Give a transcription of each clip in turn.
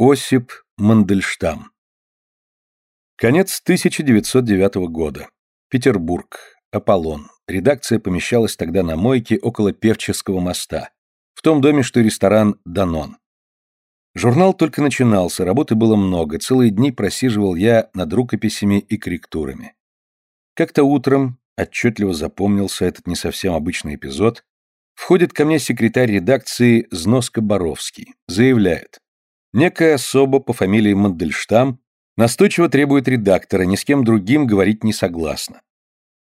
Осип Мандельштам. Конец 1909 года. Петербург. Аполлон. Редакция помещалась тогда на мойке около Певческого моста, в том доме, что ресторан «Данон». Журнал только начинался, работы было много, целые дни просиживал я над рукописями и корректурами. Как-то утром, отчетливо запомнился этот не совсем обычный эпизод, входит ко мне секретарь редакции Зноско Боровский, заявляет. Некая особа по фамилии Мандельштам настойчиво требует редактора, ни с кем другим говорить не согласна.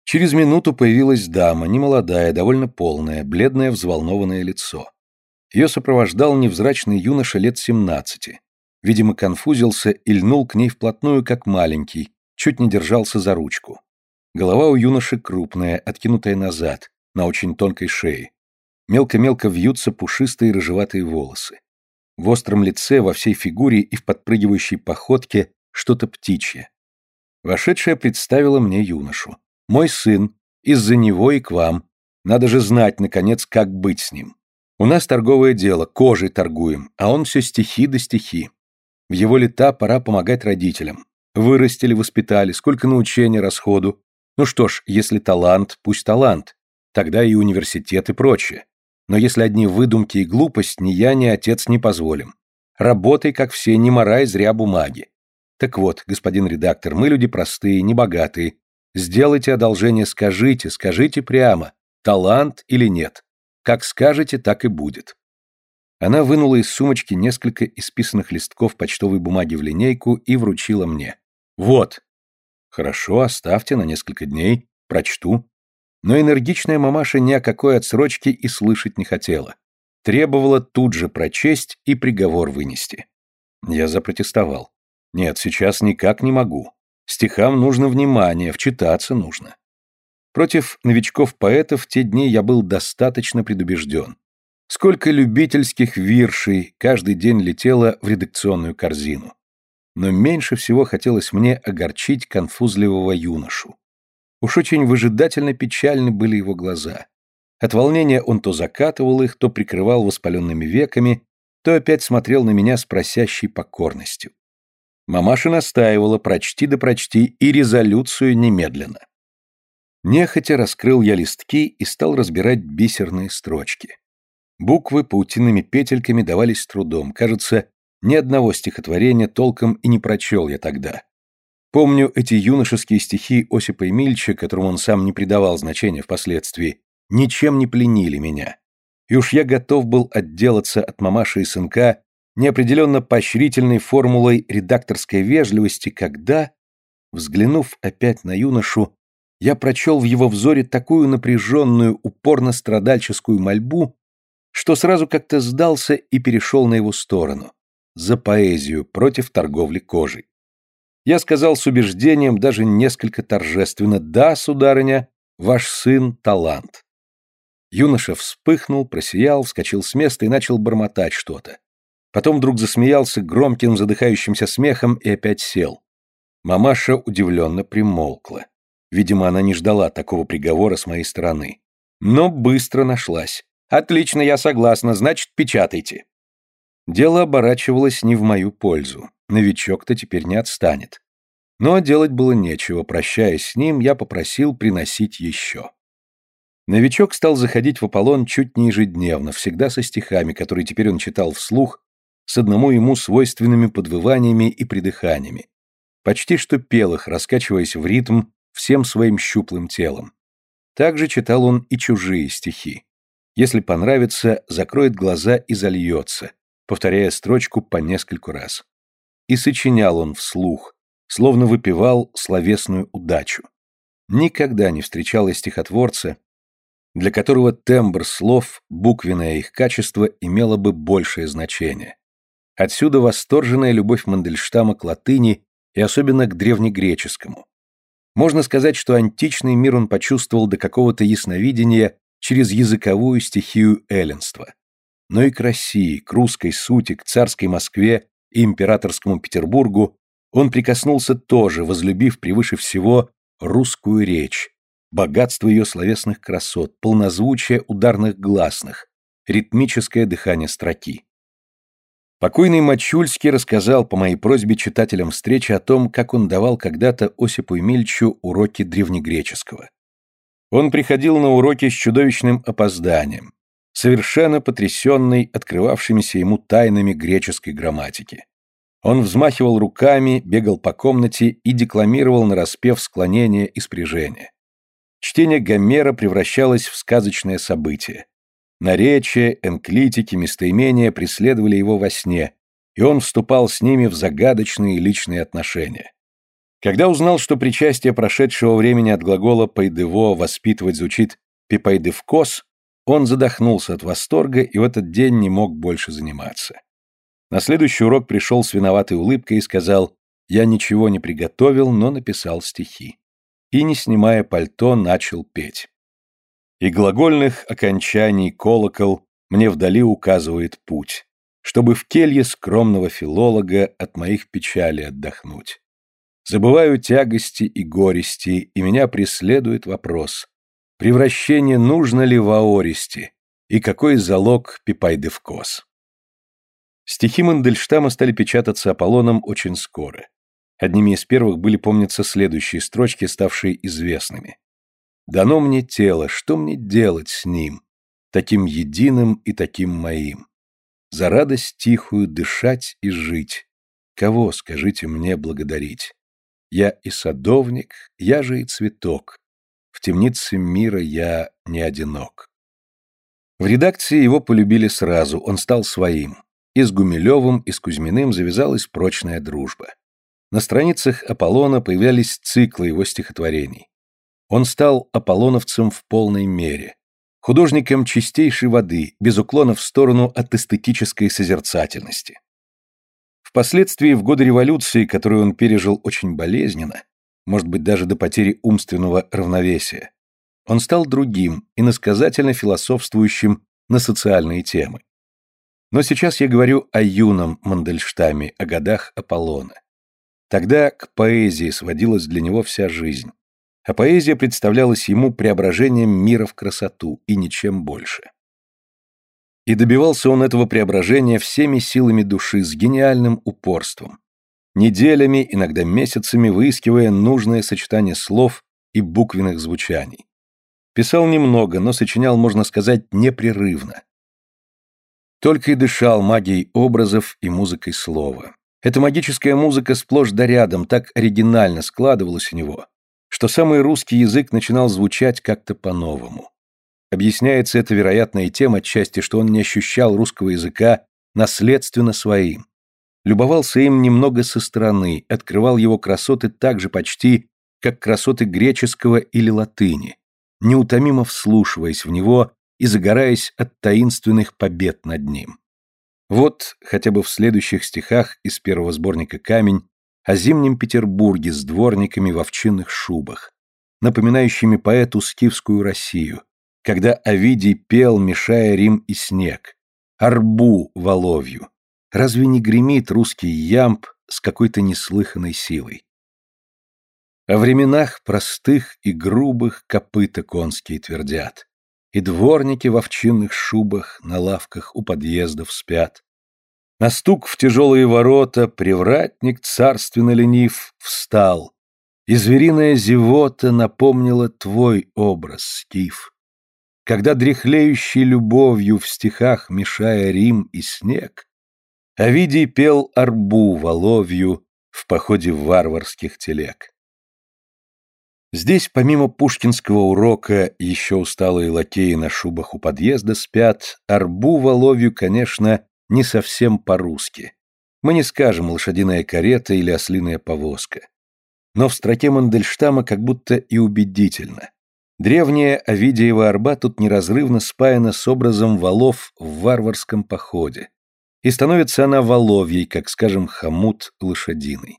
Через минуту появилась дама, немолодая, довольно полная, бледное взволнованное лицо. Ее сопровождал невзрачный юноша лет семнадцати. Видимо, конфузился и льнул к ней вплотную, как маленький, чуть не держался за ручку. Голова у юноши крупная, откинутая назад, на очень тонкой шее. Мелко-мелко вьются пушистые рыжеватые волосы. В остром лице, во всей фигуре и в подпрыгивающей походке что-то птичье. Вошедшая представила мне юношу. Мой сын, из-за него и к вам. Надо же знать, наконец, как быть с ним. У нас торговое дело, кожей торгуем, а он все стихи да стихи. В его лета пора помогать родителям. Вырастили, воспитали, сколько научения, расходу. Ну что ж, если талант, пусть талант. Тогда и университет и прочее. Но если одни выдумки и глупость, ни я, ни отец не позволим. Работай, как все, не морай зря бумаги. Так вот, господин редактор, мы люди простые, небогатые. Сделайте одолжение, скажите, скажите прямо, талант или нет. Как скажете, так и будет. Она вынула из сумочки несколько исписанных листков почтовой бумаги в линейку и вручила мне. Вот. Хорошо, оставьте на несколько дней, прочту. Но энергичная мамаша ни о какой отсрочке и слышать не хотела. Требовала тут же прочесть и приговор вынести. Я запротестовал. Нет, сейчас никак не могу. Стихам нужно внимание, вчитаться нужно. Против новичков-поэтов в те дни я был достаточно предубежден. Сколько любительских виршей каждый день летело в редакционную корзину. Но меньше всего хотелось мне огорчить конфузливого юношу. Уж очень выжидательно печальны были его глаза. От волнения он то закатывал их, то прикрывал воспаленными веками, то опять смотрел на меня с просящей покорностью. Мамаша настаивала «прочти да прочти» и резолюцию немедленно. Нехотя раскрыл я листки и стал разбирать бисерные строчки. Буквы паутинными петельками давались с трудом. Кажется, ни одного стихотворения толком и не прочел я тогда. Помню эти юношеские стихи Осипа Эмильча, которым он сам не придавал значения впоследствии, ничем не пленили меня. И уж я готов был отделаться от мамаши и сынка неопределенно поощрительной формулой редакторской вежливости, когда, взглянув опять на юношу, я прочел в его взоре такую напряженную, упорно-страдальческую мольбу, что сразу как-то сдался и перешел на его сторону, за поэзию против торговли кожей. Я сказал с убеждением, даже несколько торжественно, «Да, сударыня, ваш сын — талант». Юноша вспыхнул, просиял, вскочил с места и начал бормотать что-то. Потом вдруг засмеялся громким задыхающимся смехом и опять сел. Мамаша удивленно примолкла. Видимо, она не ждала такого приговора с моей стороны. Но быстро нашлась. «Отлично, я согласна, значит, печатайте». Дело оборачивалось не в мою пользу. Новичок-то теперь не отстанет. Но делать было нечего, прощаясь с ним, я попросил приносить еще. Новичок стал заходить в Аполлон чуть не ежедневно, всегда со стихами, которые теперь он читал вслух, с одному ему свойственными подвываниями и придыханиями. Почти что пел их, раскачиваясь в ритм всем своим щуплым телом. Также читал он и чужие стихи. Если понравится, закроет глаза и зальется, повторяя строчку по нескольку раз и сочинял он вслух, словно выпивал словесную удачу. Никогда не встречалось стихотворца, для которого тембр слов, буквенное их качество имело бы большее значение. Отсюда восторженная любовь Мандельштама к латыни и особенно к древнегреческому. Можно сказать, что античный мир он почувствовал до какого-то ясновидения через языковую стихию эллинства. Но и к России, к русской сути, к царской Москве и императорскому Петербургу, он прикоснулся тоже, возлюбив превыше всего русскую речь, богатство ее словесных красот, полнозвучие ударных гласных, ритмическое дыхание строки. Покойный Мачульский рассказал по моей просьбе читателям встречи о том, как он давал когда-то Осипу Емельчу уроки древнегреческого. Он приходил на уроки с чудовищным опозданием, совершенно потрясенный открывавшимися ему тайнами греческой грамматики. Он взмахивал руками, бегал по комнате и декламировал нараспев склонения и спряжения. Чтение Гомера превращалось в сказочное событие. Наречия, энклитики, местоимения преследовали его во сне, и он вступал с ними в загадочные личные отношения. Когда узнал, что причастие прошедшего времени от глагола «пайдево» воспитывать звучит «пипайдевкос», он задохнулся от восторга и в этот день не мог больше заниматься. На следующий урок пришел с виноватой улыбкой и сказал «Я ничего не приготовил, но написал стихи». И, не снимая пальто, начал петь и глагольных окончаний колокол мне вдали указывает путь, чтобы в келье скромного филолога от моих печалей отдохнуть. Забываю тягости и горести, и меня преследует вопрос, превращение нужно ли в аористи, и какой залог пипайдевкос. Стихи Мандельштама стали печататься Аполлоном очень скоро. Одними из первых были, помнится, следующие строчки, ставшие известными. Дано мне тело, что мне делать с ним, таким единым и таким моим? За радость тихую дышать и жить. Кого, скажите мне, благодарить? Я и садовник, я же и цветок. В темнице мира я не одинок. В редакции его полюбили сразу, он стал своим. И с Гумилевым, и с Кузьминым завязалась прочная дружба. На страницах Аполлона появлялись циклы его стихотворений. Он стал аполлоновцем в полной мере, художником чистейшей воды, без уклона в сторону от эстетической созерцательности. Впоследствии, в годы революции, которую он пережил очень болезненно, может быть, даже до потери умственного равновесия, он стал другим, иносказательно философствующим на социальные темы. Но сейчас я говорю о юном Мандельштаме, о годах Аполлона. Тогда к поэзии сводилась для него вся жизнь а поэзия представлялась ему преображением мира в красоту и ничем больше. И добивался он этого преображения всеми силами души с гениальным упорством, неделями, иногда месяцами выискивая нужное сочетание слов и буквенных звучаний. Писал немного, но сочинял, можно сказать, непрерывно. Только и дышал магией образов и музыкой слова. Эта магическая музыка сплошь да рядом так оригинально складывалась у него, что самый русский язык начинал звучать как-то по-новому. Объясняется это, вероятно, и тем отчасти, что он не ощущал русского языка наследственно своим. Любовался им немного со стороны, открывал его красоты так же почти, как красоты греческого или латыни, неутомимо вслушиваясь в него и загораясь от таинственных побед над ним. Вот, хотя бы в следующих стихах из первого сборника «Камень» о зимнем Петербурге с дворниками в овчинных шубах, напоминающими поэту скифскую Россию, когда Овидий пел, мешая Рим и снег, арбу воловью. Разве не гремит русский ямб с какой-то неслыханной силой? О временах простых и грубых копыта конские твердят, и дворники в овчинных шубах на лавках у подъездов спят, на стук в тяжелые ворота привратник царственно ленив встал, и звериная зевота напомнила твой образ, Скиф. Когда дряхлеющий любовью в стихах, мешая Рим и снег, Овидий пел арбу воловью в походе варварских телег. Здесь, помимо пушкинского урока, еще усталые лакеи на шубах у подъезда спят, арбу воловью, конечно, не совсем по-русски. Мы не скажем лошадиная карета или ослиная повозка. Но в строке Мандельштама как будто и убедительно. Древняя Овидиева арба тут неразрывно спаяна с образом валов в варварском походе. И становится она воловьей, как, скажем, хомут лошадиной.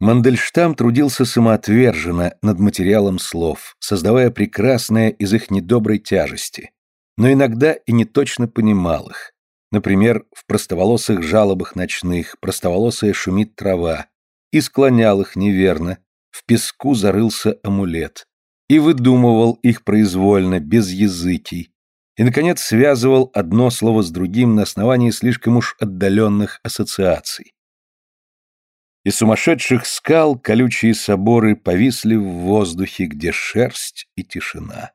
Мандельштам трудился самоотверженно над материалом слов, создавая прекрасное из их недоброй тяжести, но иногда и не точно понимал их, Например, в простоволосых жалобах ночных простоволосая шумит трава, и склонял их неверно, в песку зарылся амулет, и выдумывал их произвольно, без языкий, и, наконец, связывал одно слово с другим на основании слишком уж отдаленных ассоциаций. Из сумасшедших скал колючие соборы повисли в воздухе, где шерсть и тишина.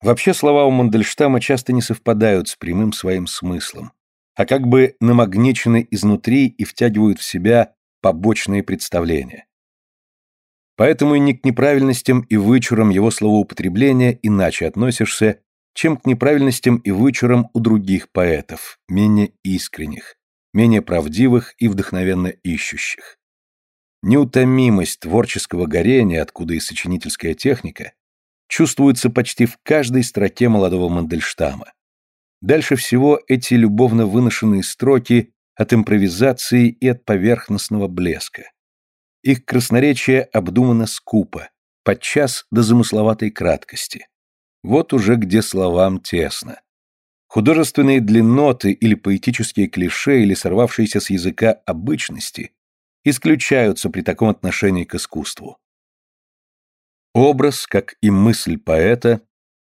Вообще слова у Мандельштама часто не совпадают с прямым своим смыслом, а как бы намагничены изнутри и втягивают в себя побочные представления. Поэтому и не к неправильностям и вычурам его словоупотребления иначе относишься, чем к неправильностям и вычурам у других поэтов, менее искренних, менее правдивых и вдохновенно ищущих. Неутомимость творческого горения, откуда и сочинительская техника, чувствуется почти в каждой строке молодого Мандельштама. Дальше всего эти любовно выношенные строки от импровизации и от поверхностного блеска. Их красноречие обдумано скупо, подчас до замысловатой краткости. Вот уже где словам тесно. Художественные длинноты или поэтические клише или сорвавшиеся с языка обычности исключаются при таком отношении к искусству. Образ, как и мысль поэта,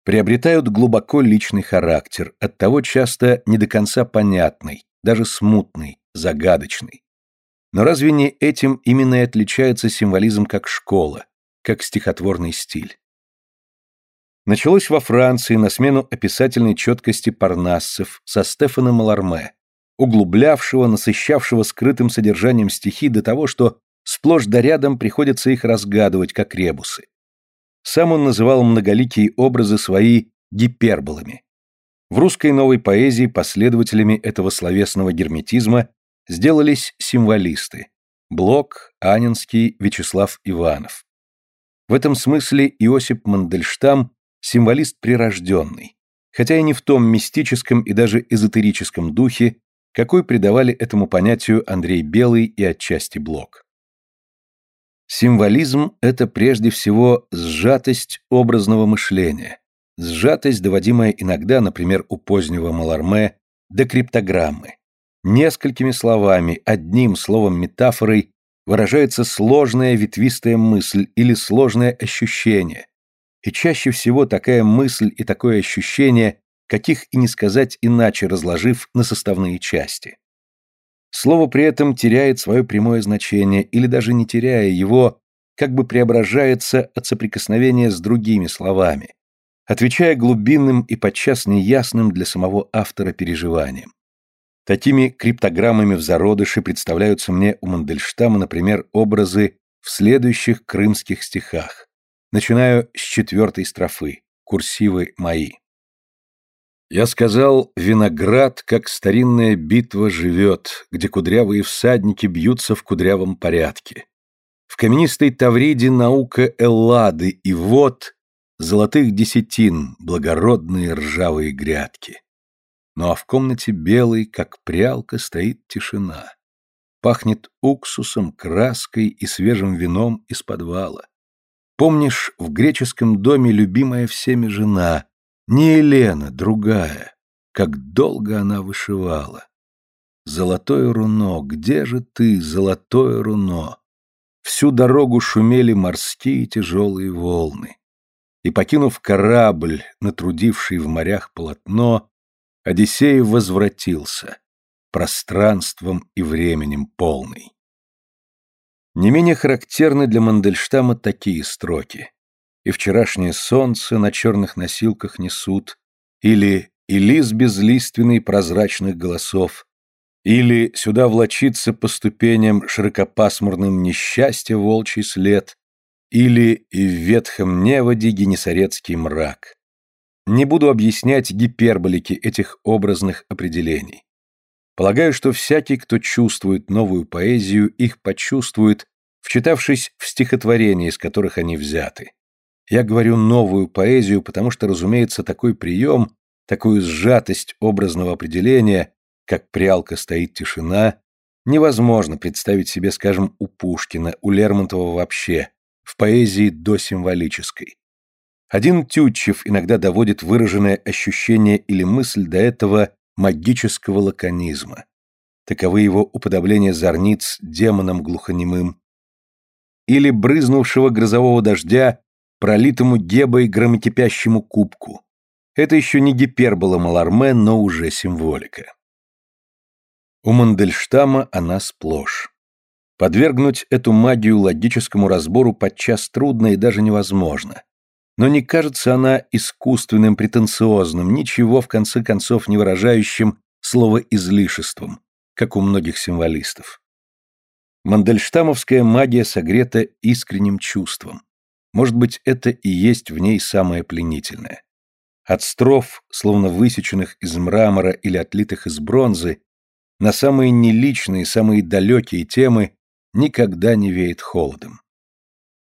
приобретают глубоко личный характер, оттого часто не до конца понятный, даже смутный, загадочный. Но разве не этим именно и отличается символизм как школа, как стихотворный стиль? Началось во Франции на смену описательной четкости парнассов со Стефана Маларме, углублявшего, насыщавшего скрытым содержанием стихи до того, что сплошь да рядом приходится их разгадывать, как ребусы. Сам он называл многоликие образы свои гиперболами. В русской новой поэзии последователями этого словесного герметизма сделались символисты – Блок, Анинский, Вячеслав Иванов. В этом смысле Иосип Мандельштам – символист прирожденный, хотя и не в том мистическом и даже эзотерическом духе, какой придавали этому понятию Андрей Белый и отчасти Блок. Символизм – это прежде всего сжатость образного мышления, Сжатость, доводимая иногда, например, у позднего Маларме, до криптограммы. Несколькими словами, одним словом метафорой выражается сложная ветвистая мысль или сложное ощущение. И чаще всего такая мысль и такое ощущение, каких и не сказать иначе, разложив на составные части. Слово при этом теряет свое прямое значение или даже не теряя его, как бы преображается от соприкосновения с другими словами, отвечая глубинным и подчас неясным для самого автора переживаниям. Такими криптограммами в зародыше представляются мне у Мандельштама, например, образы в следующих крымских стихах. Начинаю с четвертой строфы, курсивы мои. Я сказал, виноград, как старинная битва, живет, где кудрявые всадники бьются в кудрявом порядке. В каменистой Тавриде наука Эллады, и вот золотых десятин, благородные ржавые грядки. Ну а в комнате белой, как прялка, стоит тишина. Пахнет уксусом, краской и свежим вином из подвала. Помнишь, в греческом доме любимая всеми жена, не Елена, другая, как долго она вышивала. Золотое руно, где же ты, золотое руно? Всю дорогу шумели морские тяжелые волны и, покинув корабль, натрудивший в морях полотно, Одиссей возвратился, пространством и временем полный. Не менее характерны для Мандельштама такие строки. И вчерашнее солнце на черных носилках несут, или «И лис безлиственный прозрачных голосов», или «Сюда влочится по ступеням широкопасмурным несчастье волчий след», или «И в ветхом неводе генесарецкий мрак». Не буду объяснять гиперболики этих образных определений. Полагаю, что всякий, кто чувствует новую поэзию, их почувствует, вчитавшись в стихотворения, из которых они взяты. Я говорю новую поэзию, потому что, разумеется, такой прием, такую сжатость образного определения, как прялка стоит тишина, невозможно представить себе, скажем, у Пушкина, у Лермонтова вообще, в поэзии досимволической. Один Тютчев иногда доводит выраженное ощущение или мысль до этого магического лаконизма. Таковы его уподобления зорниц демоном глухонемым. Или брызнувшего грозового дождя пролитому гебой громокипящему кубку. Это еще не гипербола Маларме, но уже символика. У Мандельштама она сплошь. Подвергнуть эту магию логическому разбору подчас трудно и даже невозможно. Но не кажется она искусственным, претенциозным, ничего в конце концов не выражающим слово излишеством, как у многих символистов. Мандельштамовская магия согрета искренним чувством. Может быть, это и есть в ней самое пленительное. От строф, словно высеченных из мрамора или отлитых из бронзы, на самые неличные, самые далекие темы никогда не веет холодом.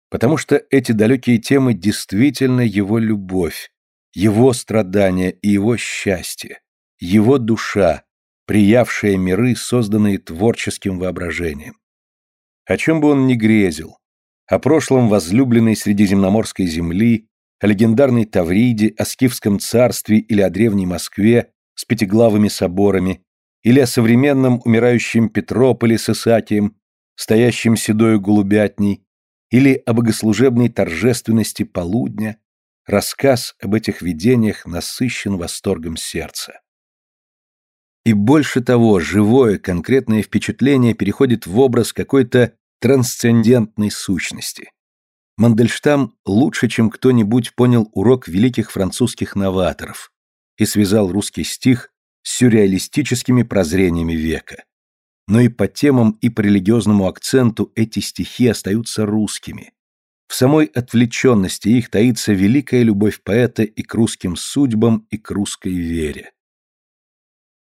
Потому что эти далекие темы действительно его любовь, его страдания и его счастье, его душа, приявшая миры, созданные творческим воображением. О чем бы он ни грезил, о прошлом возлюбленной средиземноморской земли, о легендарной Тавриде, о Скифском царстве или о древней Москве с пятиглавыми соборами, или о современном умирающем Петрополе с Исаакием, стоящим седою голубятней, или о богослужебной торжественности полудня, рассказ об этих видениях насыщен восторгом сердца. И больше того, живое, конкретное впечатление переходит в образ какой-то трансцендентной сущности. Мандельштам лучше, чем кто-нибудь понял урок великих французских новаторов и связал русский стих с сюрреалистическими прозрениями века. Но и по темам, и по религиозному акценту эти стихи остаются русскими. В самой отвлеченности их таится великая любовь поэта и к русским судьбам, и к русской вере.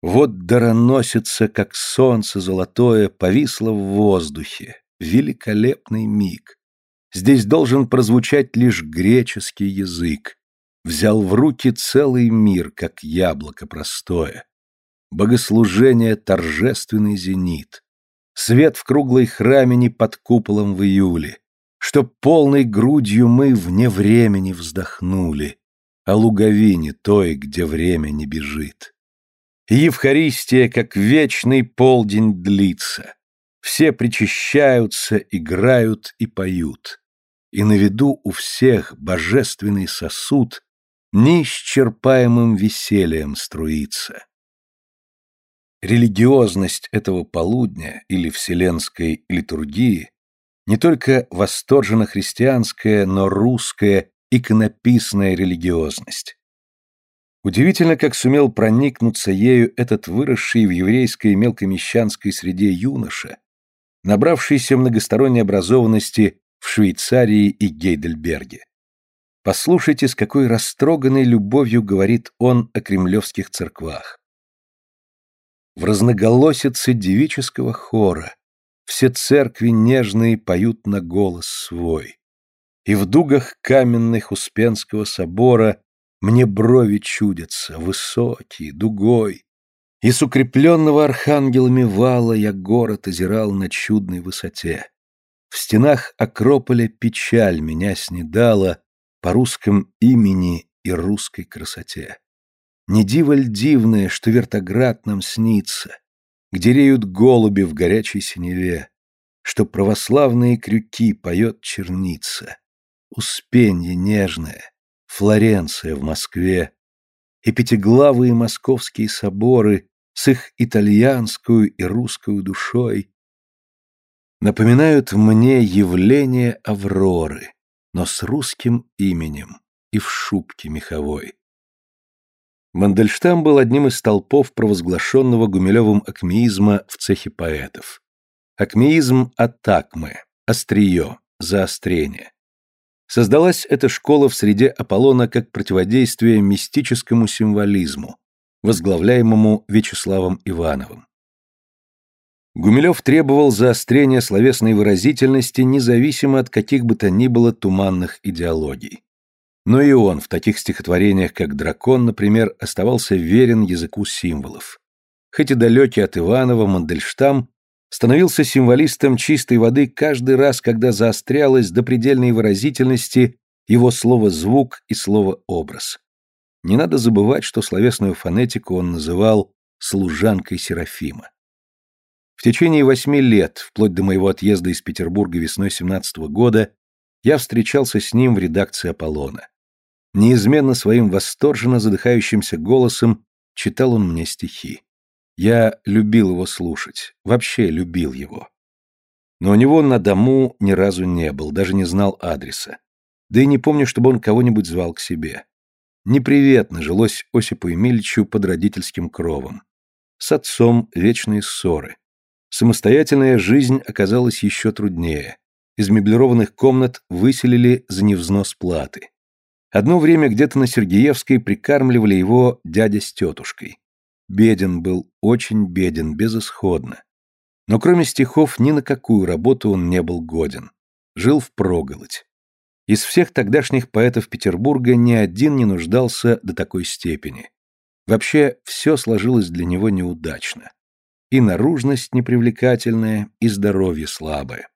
Вот дароносится, как солнце золотое, повисло в воздухе, великолепный миг. Здесь должен прозвучать лишь греческий язык. Взял в руки целый мир, как яблоко простое. Богослужение — торжественный зенит. Свет в круглой храмине под куполом в июле. Чтоб полной грудью мы вне времени вздохнули, О луговине той, где время не бежит. Евхаристия, как вечный полдень длится. Все причащаются, играют и поют. И на виду у всех божественный сосуд неисчерпаемым весельем струится. Религиозность этого полудня или вселенской литургии не только восторженно христианская, но русская иконописная религиозность. Удивительно, как сумел проникнуться ею этот выросший в еврейской мелкомещанской среде юноша, набравшийся многосторонней образованности в Швейцарии и Гейдельберге. Послушайте, с какой растроганной любовью говорит он о кремлевских церквах. В разноголосице девического хора все церкви нежные поют на голос свой. И в дугах каменных Успенского собора мне брови чудятся, высокие, дугой, и с укрепленного архангелами вала я город озирал на чудной высоте. В стенах Акрополя печаль меня снедала по русском имени и русской красоте. Не диво дивное, что вертоград нам снится, где реют голуби в горячей синеве, что православные крюки поет черница, Успенье нежное, Флоренция в Москве, и пятиглавые московские соборы с их итальянскую и русскую душой напоминают мне явление Авроры, но с русским именем и в шубке меховой. Мандельштам был одним из столпов провозглашенного Гумилевым акмеизма в цехе поэтов. Акмеизм атакмы, острие, заострение. Создалась эта школа в среде Аполлона как противодействие мистическому символизму, возглавляемому Вячеславом Ивановым. Гумилев требовал заострения словесной выразительности независимо от каких бы то ни было туманных идеологий. Но и он в таких стихотворениях, как «Дракон», например, оставался верен языку символов. Хоть и далекий от Иванова, Мандельштам становился символистом чистой воды каждый раз, когда заострялось до предельной выразительности его слово-звук и слово-образ. Не надо забывать, что словесную фонетику он называл «служанкой Серафима». В течение восьми лет, вплоть до моего отъезда из Петербурга весной 17 -го года, я встречался с ним в редакции «Аполлона». Неизменно своим восторженно задыхающимся голосом читал он мне стихи. Я любил его слушать, вообще любил его. Но у него на дому ни разу не был, даже не знал адреса. Да и не помню, чтобы он кого-нибудь звал к себе. Неприветно жилось Осипу Емельичу под родительским кровом. С отцом вечные ссоры. Самостоятельная жизнь оказалась еще труднее. Из меблированных комнат выселили за невзнос платы. Одно время где-то на Сергеевской прикармливали его дядя с тетушкой. Беден был, очень беден, безысходно. Но кроме стихов ни на какую работу он не был годен. Жил в впроголодь. Из всех тогдашних поэтов Петербурга ни один не нуждался до такой степени. Вообще, все сложилось для него неудачно. И наружность непривлекательная, и здоровье слабое.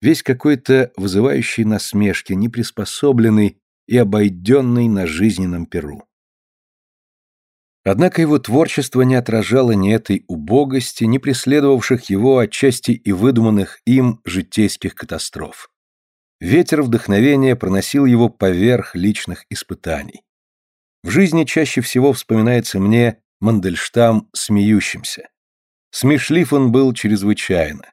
Весь какой-то вызывающий насмешки, неприспособленный и обойденный на жизненном перу. Однако его творчество не отражало ни этой убогости, ни преследовавших его отчасти и выдуманных им житейских катастроф. Ветер вдохновения проносил его поверх личных испытаний. В жизни чаще всего вспоминается мне Мандельштам смеющимся. Смешлив он был чрезвычайно.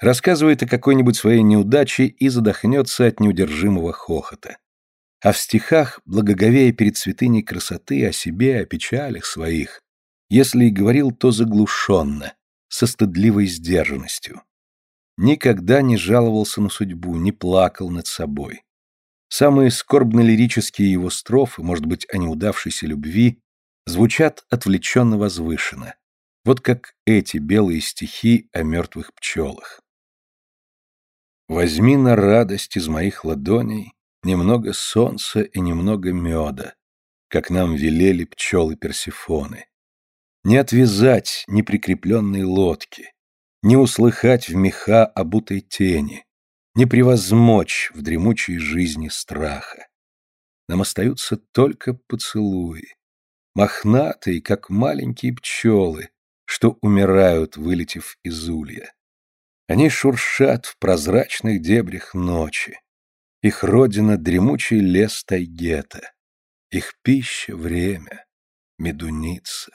Рассказывает о какой-нибудь своей неудаче и задохнется от неудержимого хохота а в стихах, благоговея перед святыней красоты, о себе, о печалях своих, если и говорил, то заглушенно, со стыдливой сдержанностью. Никогда не жаловался на судьбу, не плакал над собой. Самые скорбно-лирические его строфы, может быть, о неудавшейся любви, звучат отвлеченно возвышенно, вот как эти белые стихи о мертвых пчелах. «Возьми на радость из моих ладоней немного солнца и немного меда, как нам велели пчелы Персифоны. Не отвязать неприкрепленные лодки, не услыхать в меха обутой тени, не превозмочь в дремучей жизни страха. Нам остаются только поцелуи, мохнатые, как маленькие пчелы, что умирают, вылетев из улья. Они шуршат в прозрачных дебрях ночи, их родина — дремучий лес Тайгета. Их пища — время, медуница,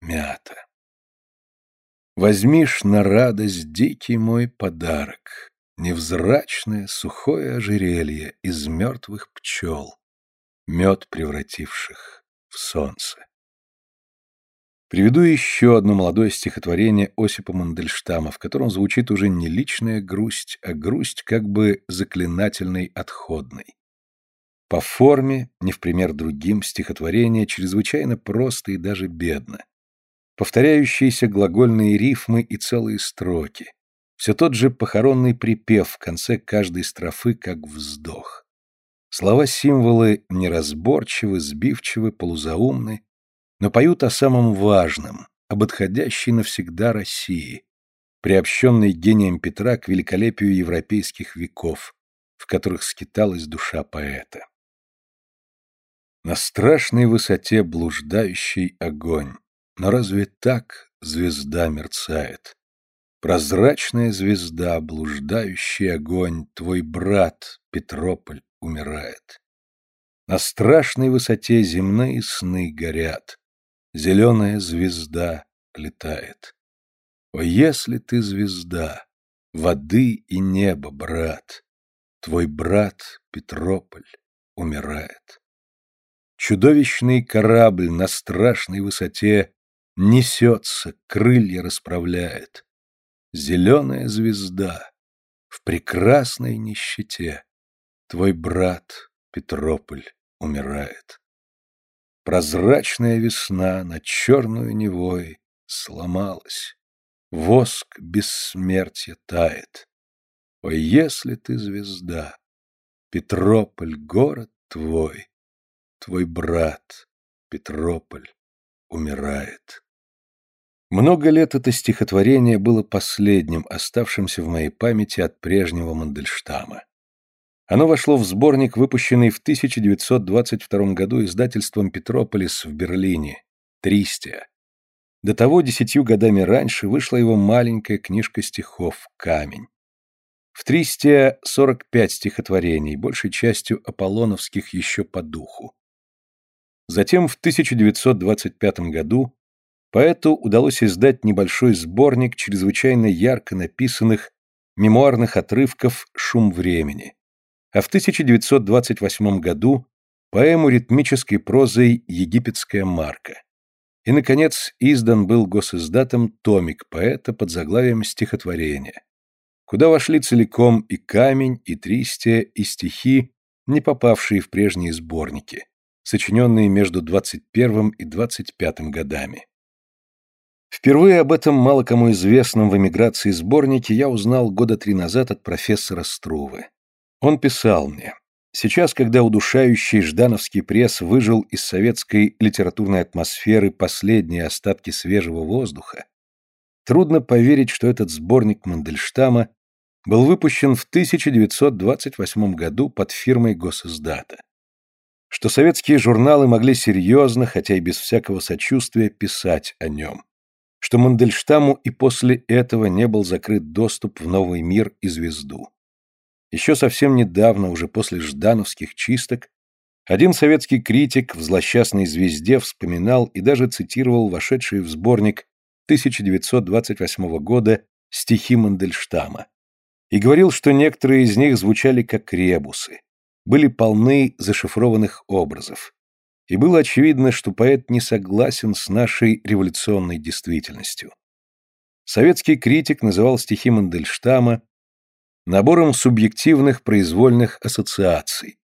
мята. Возьмишь на радость дикий мой подарок, Невзрачное сухое ожерелье из мертвых пчел, Мед превративших в солнце. Приведу еще одно молодое стихотворение Осипа Мандельштама, в котором звучит уже не личная грусть, а грусть как бы заклинательной отходной. По форме, не в пример другим, стихотворение чрезвычайно просто и даже бедно. Повторяющиеся глагольные рифмы и целые строки. Все тот же похоронный припев в конце каждой строфы, как вздох. Слова-символы неразборчивы, сбивчивы, полузаумны, но поют о самом важном, об отходящей навсегда России, приобщенной гением Петра к великолепию европейских веков, в которых скиталась душа поэта. На страшной высоте блуждающий огонь, но разве так звезда мерцает? Прозрачная звезда, блуждающий огонь, твой брат, Петрополь, умирает. На страшной высоте земные сны горят, Зеленая звезда летает. О, если ты звезда, воды и неба, брат, Твой брат Петрополь умирает. Чудовищный корабль на страшной высоте Несется, крылья расправляет. Зеленая звезда в прекрасной нищете Твой брат Петрополь умирает. Прозрачная весна над черную Невой сломалась. Воск бессмертия тает. Ой, если ты звезда, Петрополь, город твой, Твой брат, Петрополь, умирает. Много лет это стихотворение было последним, оставшимся в моей памяти от прежнего Мандельштама. Оно вошло в сборник, выпущенный в 1922 году издательством «Петрополис» в Берлине, «Тристия». До того, десятью годами раньше, вышла его маленькая книжка стихов «Камень». В «Тристия» 45 стихотворений, большей частью аполлоновских еще по духу. Затем в 1925 году поэту удалось издать небольшой сборник чрезвычайно ярко написанных мемуарных отрывков «Шум времени», а в 1928 году поэму ритмической прозой «Египетская марка». И, наконец, издан был госиздатом томик поэта под заглавием «Стихотворение», куда вошли целиком и камень, и тристия, и стихи, не попавшие в прежние сборники, сочиненные между 21 и 25 годами. Впервые об этом мало кому известном в эмиграции сборнике я узнал года три назад от профессора Струвы. Он писал мне, сейчас, когда удушающий ждановский пресс выжил из советской литературной атмосферы последние остатки свежего воздуха, трудно поверить, что этот сборник Мандельштама был выпущен в 1928 году под фирмой Госиздата. Что советские журналы могли серьезно, хотя и без всякого сочувствия, писать о нем. Что Мандельштаму и после этого не был закрыт доступ в новый мир и звезду. Еще совсем недавно, уже после ждановских чисток, один советский критик в злосчастной звезде вспоминал и даже цитировал вошедшие в сборник 1928 года стихи Мандельштама и говорил, что некоторые из них звучали как ребусы, были полны зашифрованных образов. И было очевидно, что поэт не согласен с нашей революционной действительностью. Советский критик называл стихи Мандельштама набором субъективных произвольных ассоциаций,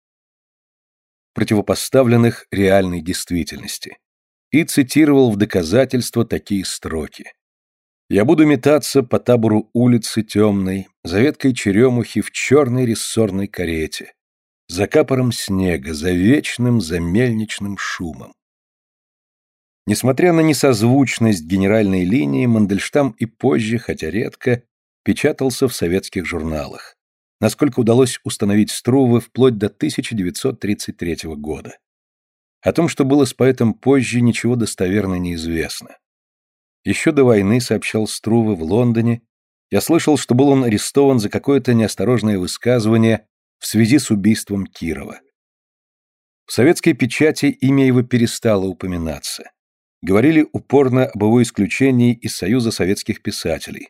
противопоставленных реальной действительности, и цитировал в доказательство такие строки. Я буду метаться по табору улицы темной, за веткой черемухи в черной рессорной карете, за капором снега, за вечным, за мельничным шумом. Несмотря на несозвучность генеральной линии, Мандельштам и позже, хотя редко, печатался в советских журналах. Насколько удалось установить Струвы вплоть до 1933 года. О том, что было с поэтом позже, ничего достоверно не известно. Еще до войны, сообщал Струве в Лондоне, я слышал, что был он арестован за какое-то неосторожное высказывание в связи с убийством Кирова. В советской печати имя его перестало упоминаться. Говорили упорно об его исключении из Союза советских писателей.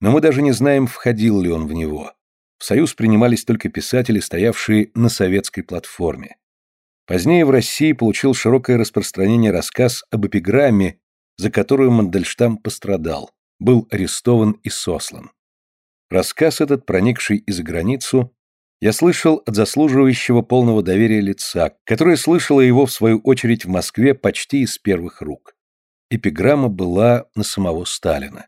Но мы даже не знаем, входил ли он в него. В Союз принимались только писатели, стоявшие на советской платформе. Позднее в России получил широкое распространение рассказ об эпиграмме за которую Мандельштам пострадал, был арестован и сослан. Рассказ этот, проникший и за границу, я слышал от заслуживающего полного доверия лица, которое слышало его, в свою очередь, в Москве почти из первых рук. Эпиграмма была на самого Сталина.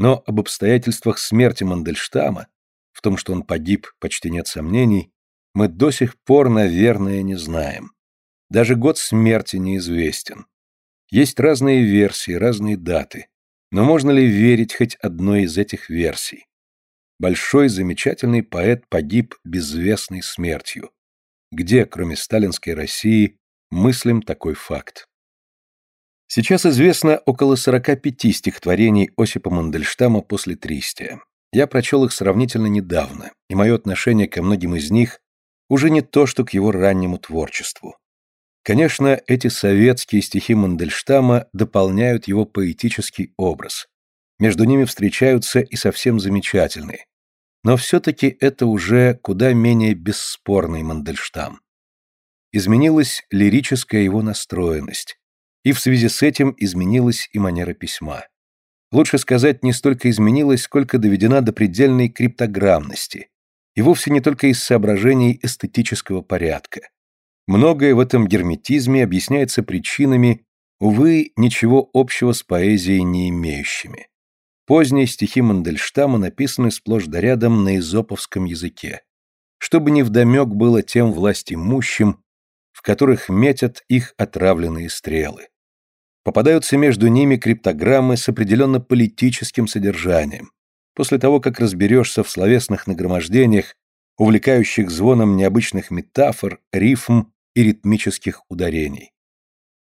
Но об обстоятельствах смерти Мандельштама, в том, что он погиб, почти нет сомнений, мы до сих пор, наверное, не знаем. Даже год смерти неизвестен. Есть разные версии, разные даты. Но можно ли верить хоть одной из этих версий? Большой замечательный поэт погиб безвестной смертью. Где, кроме сталинской России, мыслим такой факт? Сейчас известно около 45 стихотворений Осипа Мандельштама после Тристия. Я прочел их сравнительно недавно, и мое отношение ко многим из них уже не то, что к его раннему творчеству. Конечно, эти советские стихи Мандельштама дополняют его поэтический образ. Между ними встречаются и совсем замечательные. Но все-таки это уже куда менее бесспорный Мандельштам. Изменилась лирическая его настроенность, и в связи с этим изменилась и манера письма. Лучше сказать, не столько изменилась, сколько доведена до предельной криптограммности, и вовсе не только из соображений эстетического порядка. Многое в этом герметизме объясняется причинами, увы, ничего общего с поэзией не имеющими. Поздние стихи Мандельштама написаны сплошь да рядом на изоповском языке, чтобы невдомек было тем властимущим, в которых метят их отравленные стрелы. Попадаются между ними криптограммы с определенно политическим содержанием. После того, как разберешься в словесных нагромождениях, увлекающих звоном необычных метафор, рифм и ритмических ударений.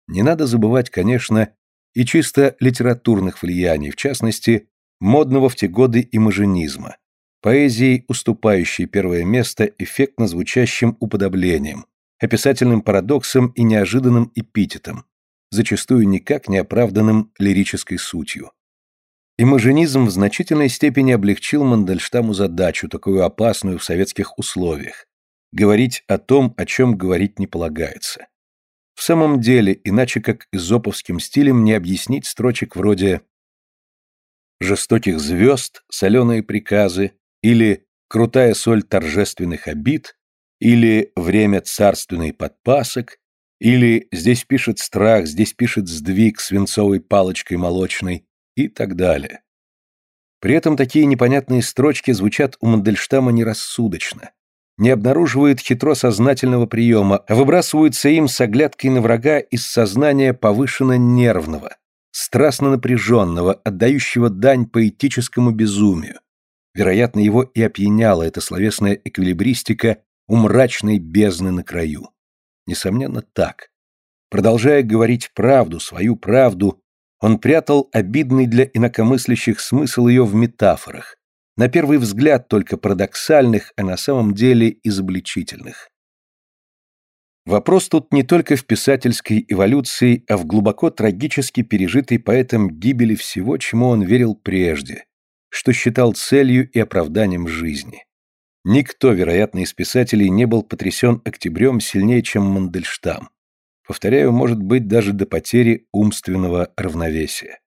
Не надо забывать, конечно, и чисто литературных влияний, в частности, модного в те годы имажинизма, поэзии, уступающей первое место эффектно звучащим уподоблением, описательным парадоксом и неожиданным эпитетом, зачастую никак не оправданным лирической сутью. Имажинизм в значительной степени облегчил Мандельштаму задачу, такую опасную в советских условиях – говорить о том, о чем говорить не полагается. В самом деле, иначе как изоповским стилем не объяснить строчек вроде «жестоких звезд», «соленые приказы» или «крутая соль торжественных обид» или «время царственный подпасок» или «здесь пишет страх, здесь пишет сдвиг свинцовой палочкой молочной» и так далее. При этом такие непонятные строчки звучат у Мандельштама нерассудочно, не обнаруживают хитро сознательного приема, а выбрасываются им с оглядкой на врага из сознания повышенно нервного, страстно напряженного, отдающего дань поэтическому безумию. Вероятно, его и опьяняла эта словесная эквилибристика у мрачной бездны на краю. Несомненно, так. Продолжая говорить правду, свою правду, он прятал обидный для инакомыслящих смысл ее в метафорах, на первый взгляд только парадоксальных, а на самом деле изобличительных. Вопрос тут не только в писательской эволюции, а в глубоко трагически пережитой поэтом гибели всего, чему он верил прежде, что считал целью и оправданием жизни. Никто, вероятно, из писателей не был потрясен октябрем сильнее, чем Мандельштам. Повторяю, может быть, даже до потери умственного равновесия.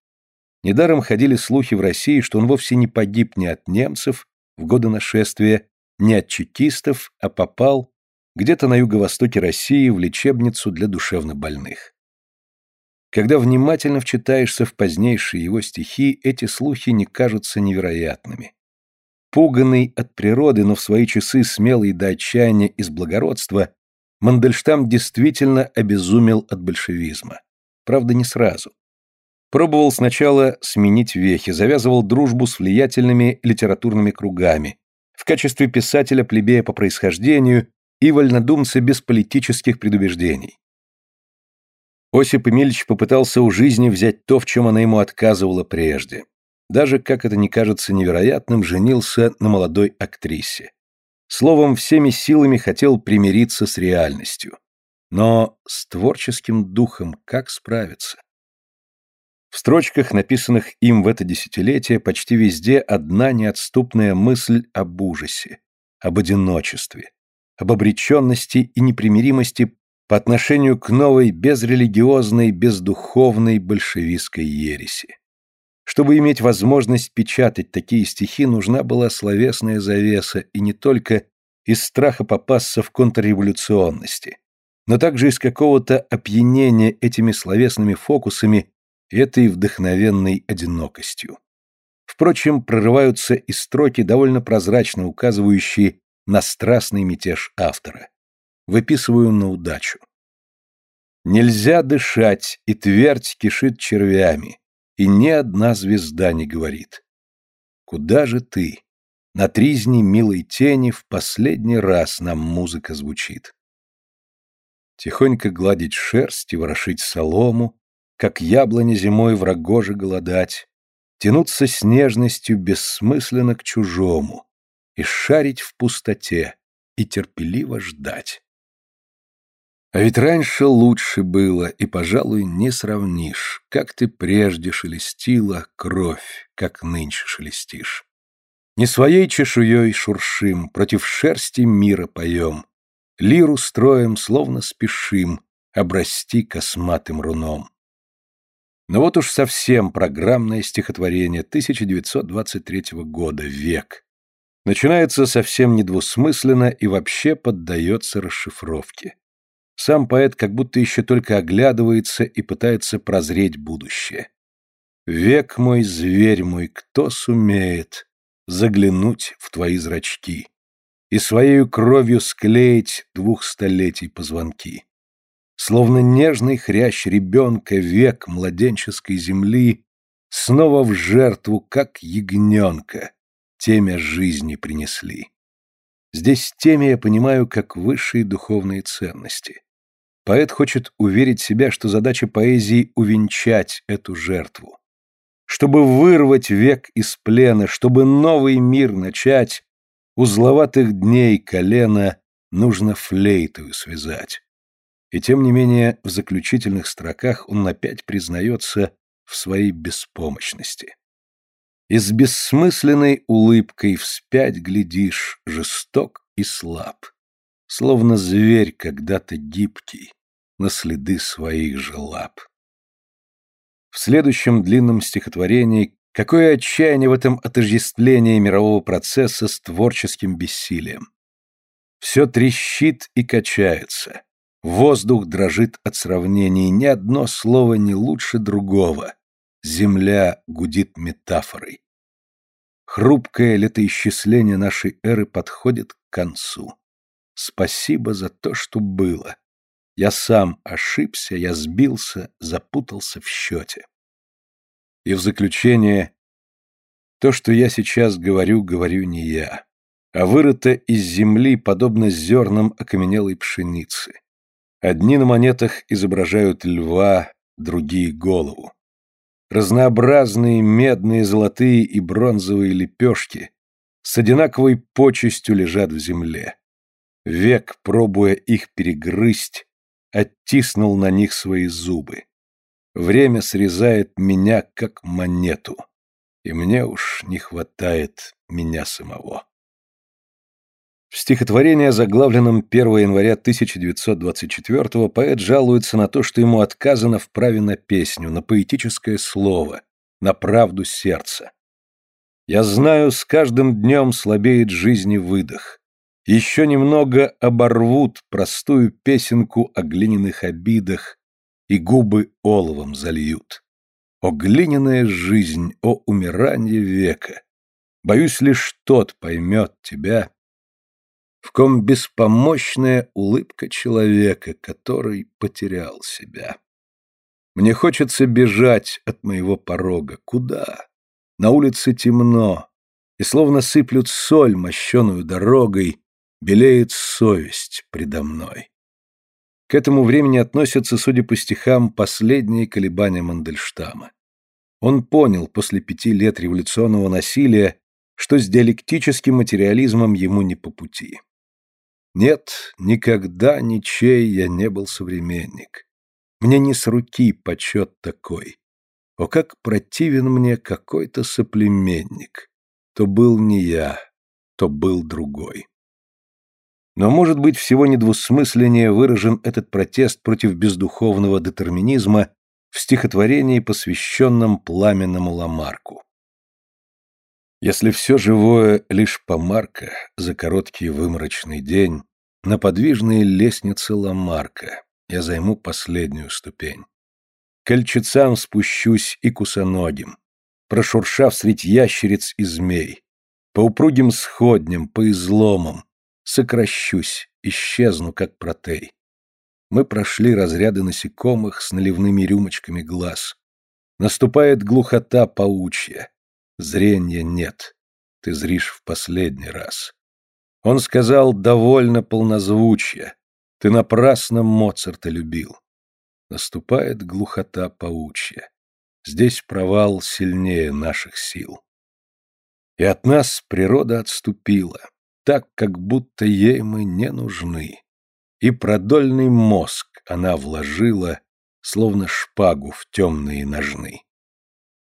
Недаром ходили слухи в России, что он вовсе не погиб ни от немцев в годы нашествия, ни от чекистов, а попал где-то на юго-востоке России в лечебницу для душевнобольных. Когда внимательно вчитаешься в позднейшие его стихи, эти слухи не кажутся невероятными. Пуганный от природы, но в свои часы смелый до отчаяния из благородства, Мандельштам действительно обезумел от большевизма. Правда, не сразу. Пробовал сначала сменить вехи, завязывал дружбу с влиятельными литературными кругами, в качестве писателя-плебея по происхождению и вольнодумца без политических предубеждений. Осип Эмильевич попытался у жизни взять то, в чем она ему отказывала прежде. Даже, как это не кажется невероятным, женился на молодой актрисе. Словом, всеми силами хотел примириться с реальностью. Но с творческим духом как справиться? В строчках, написанных им в это десятилетие, почти везде одна неотступная мысль об ужасе, об одиночестве, об обреченности и непримиримости по отношению к новой безрелигиозной, бездуховной большевистской ереси. Чтобы иметь возможность печатать такие стихи, нужна была словесная завеса, и не только из страха попасться в контрреволюционности, но также из какого-то опьянения этими словесными фокусами и этой вдохновенной одинокостью. Впрочем, прорываются и строки, довольно прозрачно указывающие на страстный мятеж автора. Выписываю на удачу. Нельзя дышать, и твердь кишит червями и ни одна звезда не говорит. Куда же ты? На тризне милой тени в последний раз нам музыка звучит. Тихонько гладить шерсть и ворошить солому, как яблоня зимой в рогоже голодать, тянуться с нежностью бессмысленно к чужому и шарить в пустоте и терпеливо ждать. А ведь раньше лучше было, и, пожалуй, не сравнишь, как ты прежде шелестила кровь, как нынче шелестишь. Не своей чешуей шуршим, против шерсти мира поем, лиру строем, словно спешим, обрасти косматым руном. Но вот уж совсем программное стихотворение 1923 года «Век». Начинается совсем недвусмысленно и вообще поддается расшифровке. Сам поэт как будто еще только оглядывается и пытается прозреть будущее. Век мой, зверь мой, кто сумеет заглянуть в твои зрачки и своей кровью склеить двух столетий позвонки? Словно нежный хрящ ребенка век младенческой земли снова в жертву, как ягненка, темя жизни принесли. Здесь теме я понимаю как высшие духовные ценности. Поэт хочет уверить себя, что задача поэзии — увенчать эту жертву. Чтобы вырвать век из плена, чтобы новый мир начать, узловатых дней колено нужно флейтою связать. И тем не менее, в заключительных строках он опять признается в своей беспомощности. И с бессмысленной улыбкой вспять глядишь, жесток и слаб, словно зверь когда-то гибкий, на следы своих же лап. В следующем длинном стихотворении какое отчаяние в этом отождествлении мирового процесса с творческим бессилием. Все трещит и качается. Воздух дрожит от сравнений, ни одно слово не лучше другого. Земля гудит метафорой. Хрупкое летоисчисление нашей эры подходит к концу. Спасибо за то, что было. Я сам ошибся, я сбился, запутался в счете. И в заключение, то, что я сейчас говорю, говорю не я, а вырыто из земли, подобно зернам окаменелой пшеницы. Одни на монетах изображают льва, другие — голову. Разнообразные медные, золотые и бронзовые лепешки с одинаковой почестью лежат в земле. Век, пробуя их перегрызть, оттиснул на них свои зубы. Время срезает меня, как монету, и мне уж не хватает меня самого. В стихотворении, заглавленном 1 января 1924 поэт жалуется на то, что ему отказано в праве на песню, на поэтическое слово, на правду сердца. «Я знаю, с каждым днем слабеет жизни выдох. Еще немного оборвут простую песенку о глиняных обидах и губы оловом зальют. О глиняная жизнь, о умирание века! Боюсь, лишь тот поймет тебя, в ком беспомощная улыбка человека, который потерял себя. Мне хочется бежать от моего порога. Куда? На улице темно, и словно сыплют соль, мощеную дорогой, белеет совесть предо мной. К этому времени относятся, судя по стихам, последние колебания Мандельштама. Он понял после пяти лет революционного насилия, что с диалектическим материализмом ему не по пути. Нет, никогда ничей я не был современник. Мне не с руки почет такой. О, как противен мне какой-то соплеменник. То был не я, то был другой. Но, может быть, всего недвусмысленнее выражен этот протест против бездуховного детерминизма в стихотворении, посвященном пламенному Ламарку. Если все живое лишь помарка за короткий выморочный день, на подвижные лестницы Ламарка я займу последнюю ступень. Кольчицам спущусь и кусоногим, прошуршав средь ящериц и змей, по упругим сходням, по изломам, сокращусь, исчезну, как протей. Мы прошли разряды насекомых с наливными рюмочками глаз. Наступает глухота паучья, Зрения нет. Ты зришь в последний раз. Он сказал довольно полнозвучья. Ты напрасно Моцарта любил. Наступает глухота паучья. Здесь провал сильнее наших сил. И от нас природа отступила, так, как будто ей мы не нужны. И продольный мозг она вложила, словно шпагу в темные ножны.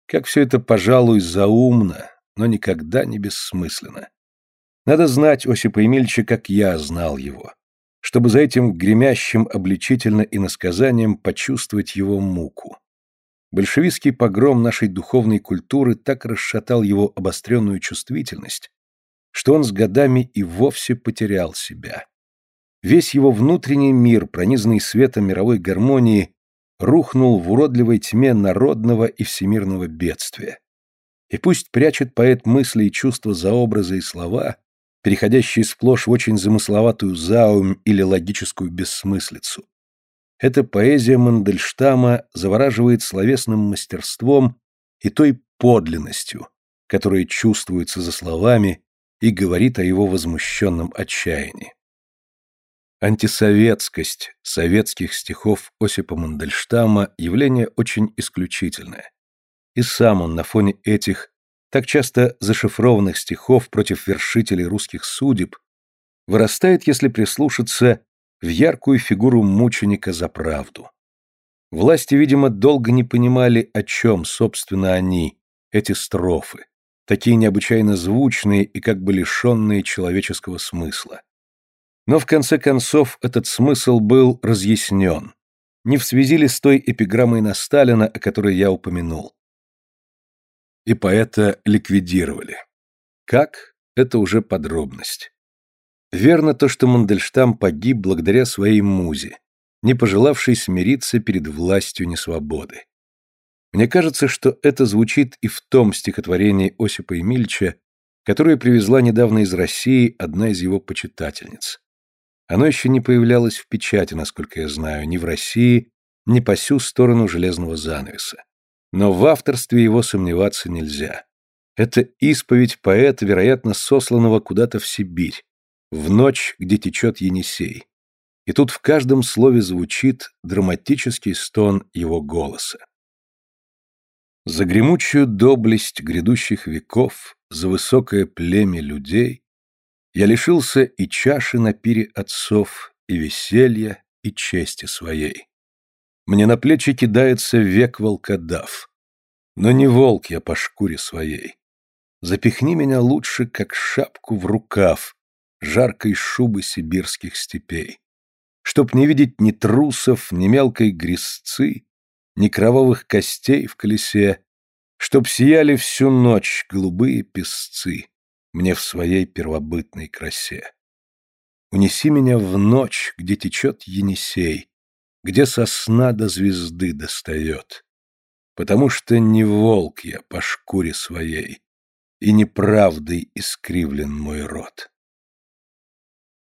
Как все это, пожалуй, заумно, но никогда не бессмысленно. Надо знать Осипа Емельча, как я знал его, чтобы за этим гремящим обличительно и насказанием почувствовать его муку. Большевистский погром нашей духовной культуры так расшатал его обостренную чувствительность, что он с годами и вовсе потерял себя. Весь его внутренний мир, пронизанный светом мировой гармонии, рухнул в уродливой тьме народного и всемирного бедствия. И пусть прячет поэт мысли и чувства за образы и слова, переходящие сплошь в очень замысловатую заум или логическую бессмыслицу. Эта поэзия Мандельштама завораживает словесным мастерством и той подлинностью, которая чувствуется за словами и говорит о его возмущенном отчаянии. Антисоветскость советских стихов Осипа Мандельштама – явление очень исключительное. И сам он на фоне этих, так часто зашифрованных стихов против вершителей русских судеб, вырастает, если прислушаться, в яркую фигуру мученика за правду. Власти, видимо, долго не понимали, о чем, собственно, они, эти строфы, такие необычайно звучные и как бы лишенные человеческого смысла. Но в конце концов этот смысл был разъяснен, не в связи ли с той эпиграммой на Сталина, о которой я упомянул. И поэта ликвидировали. Как? Это уже подробность. Верно то, что Мандельштам погиб благодаря своей музе, не пожелавшей смириться перед властью несвободы. Мне кажется, что это звучит и в том стихотворении Осипа Емельча, которое привезла недавно из России одна из его почитательниц. Оно еще не появлялось в печати, насколько я знаю, ни в России, ни по сю сторону железного занавеса. Но в авторстве его сомневаться нельзя. Это исповедь поэта, вероятно, сосланного куда-то в Сибирь, в ночь, где течет Енисей. И тут в каждом слове звучит драматический стон его голоса. За гремучую доблесть грядущих веков, за высокое племя людей я лишился и чаши на пире отцов, и веселья, и чести своей. Мне на плечи кидается век волкодав, но не волк я по шкуре своей. Запихни меня лучше, как шапку в рукав, жаркой шубы сибирских степей. Чтоб не видеть ни трусов, ни мелкой грязцы, ни кровавых костей в колесе, чтоб сияли всю ночь голубые песцы мне в своей первобытной красе. Унеси меня в ночь, где течет Енисей, где сосна до звезды достает, потому что не волк я по шкуре своей, и неправдой искривлен мой род.